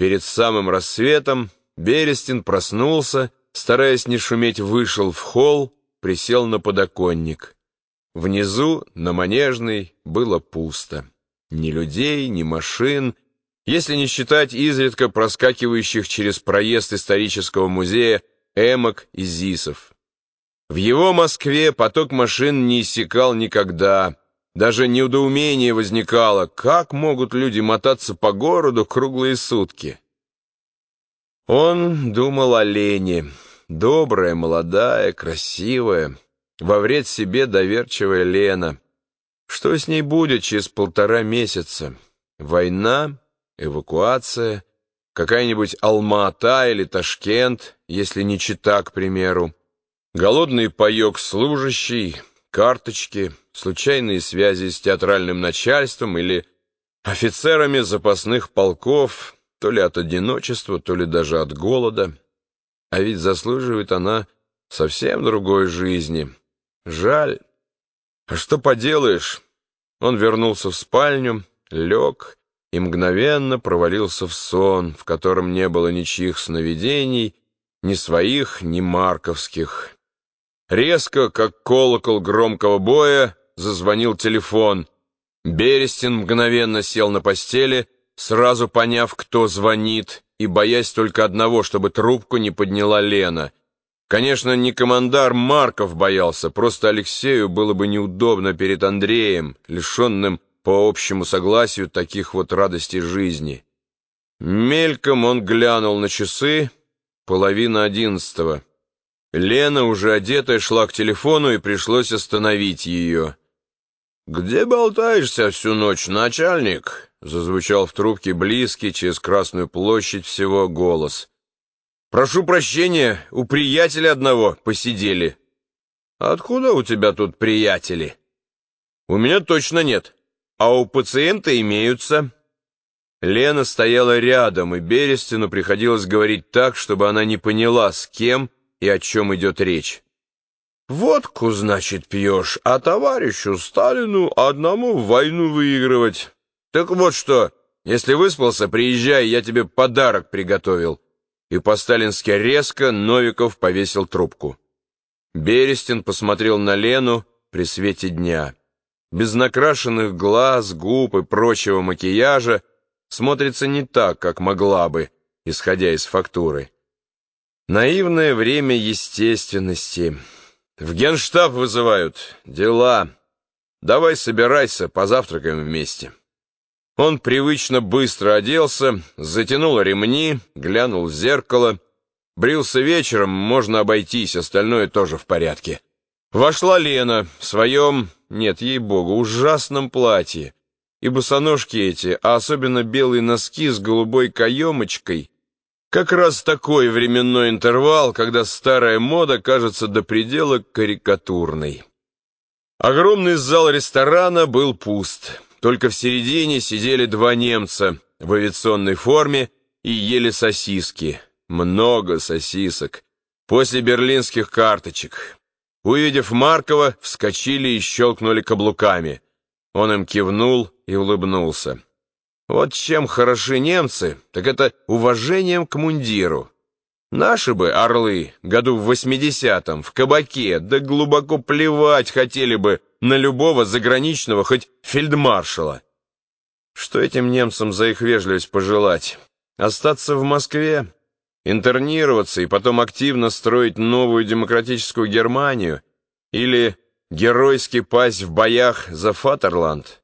Перед самым рассветом Берестин проснулся, стараясь не шуметь, вышел в холл, присел на подоконник. Внизу, на Манежной, было пусто. Ни людей, ни машин, если не считать изредка проскакивающих через проезд исторического музея эмок и зисов. В его Москве поток машин не иссякал никогда. Даже недоумение возникало, как могут люди мотаться по городу круглые сутки. Он думал о Лене, добрая, молодая, красивая, во вред себе доверчивая Лена. Что с ней будет через полтора месяца? Война, эвакуация, какая-нибудь Алма-Ата или Ташкент, если не Чита, к примеру. Голодный паёк служащий, карточки, случайные связи с театральным начальством или офицерами запасных полков, то ли от одиночества, то ли даже от голода. А ведь заслуживает она совсем другой жизни. Жаль. А что поделаешь? Он вернулся в спальню, лег и мгновенно провалился в сон, в котором не было ничьих сновидений, ни своих, ни марковских. Резко, как колокол громкого боя, зазвонил телефон. Берестин мгновенно сел на постели, сразу поняв, кто звонит, и боясь только одного, чтобы трубку не подняла Лена. Конечно, не командар Марков боялся, просто Алексею было бы неудобно перед Андреем, лишенным по общему согласию таких вот радостей жизни. Мельком он глянул на часы, половина одиннадцатого. Лена, уже одетая, шла к телефону, и пришлось остановить ее. «Где болтаешься всю ночь, начальник?» Зазвучал в трубке близкий, через Красную площадь всего голос. «Прошу прощения, у приятеля одного посидели». «Откуда у тебя тут приятели?» «У меня точно нет, а у пациента имеются». Лена стояла рядом, и Берестину приходилось говорить так, чтобы она не поняла, с кем и о чем идет речь. «Водку, значит, пьешь, а товарищу Сталину одному войну выигрывать. Так вот что, если выспался, приезжай, я тебе подарок приготовил». И по-сталински резко Новиков повесил трубку. Берестин посмотрел на Лену при свете дня. Без накрашенных глаз, губ и прочего макияжа смотрится не так, как могла бы, исходя из фактуры. Наивное время естественности. В генштаб вызывают. Дела. Давай собирайся, позавтракаем вместе. Он привычно быстро оделся, затянул ремни, глянул в зеркало. Брился вечером, можно обойтись, остальное тоже в порядке. Вошла Лена в своем, нет, ей-богу, ужасном платье. И босоножки эти, а особенно белые носки с голубой каемочкой, как раз такой временной интервал, когда старая мода кажется до предела карикатурной. Огромный зал ресторана был пуст. Только в середине сидели два немца в авиационной форме и ели сосиски. Много сосисок. После берлинских карточек. Увидев Маркова, вскочили и щелкнули каблуками. Он им кивнул и улыбнулся. Вот чем хороши немцы, так это уважением к мундиру. Наши бы, орлы, году в восьмидесятом, в кабаке, да глубоко плевать хотели бы на любого заграничного, хоть фельдмаршала. Что этим немцам за их вежливость пожелать? Остаться в Москве? Интернироваться и потом активно строить новую демократическую Германию? Или геройски пасть в боях за Фатерланд?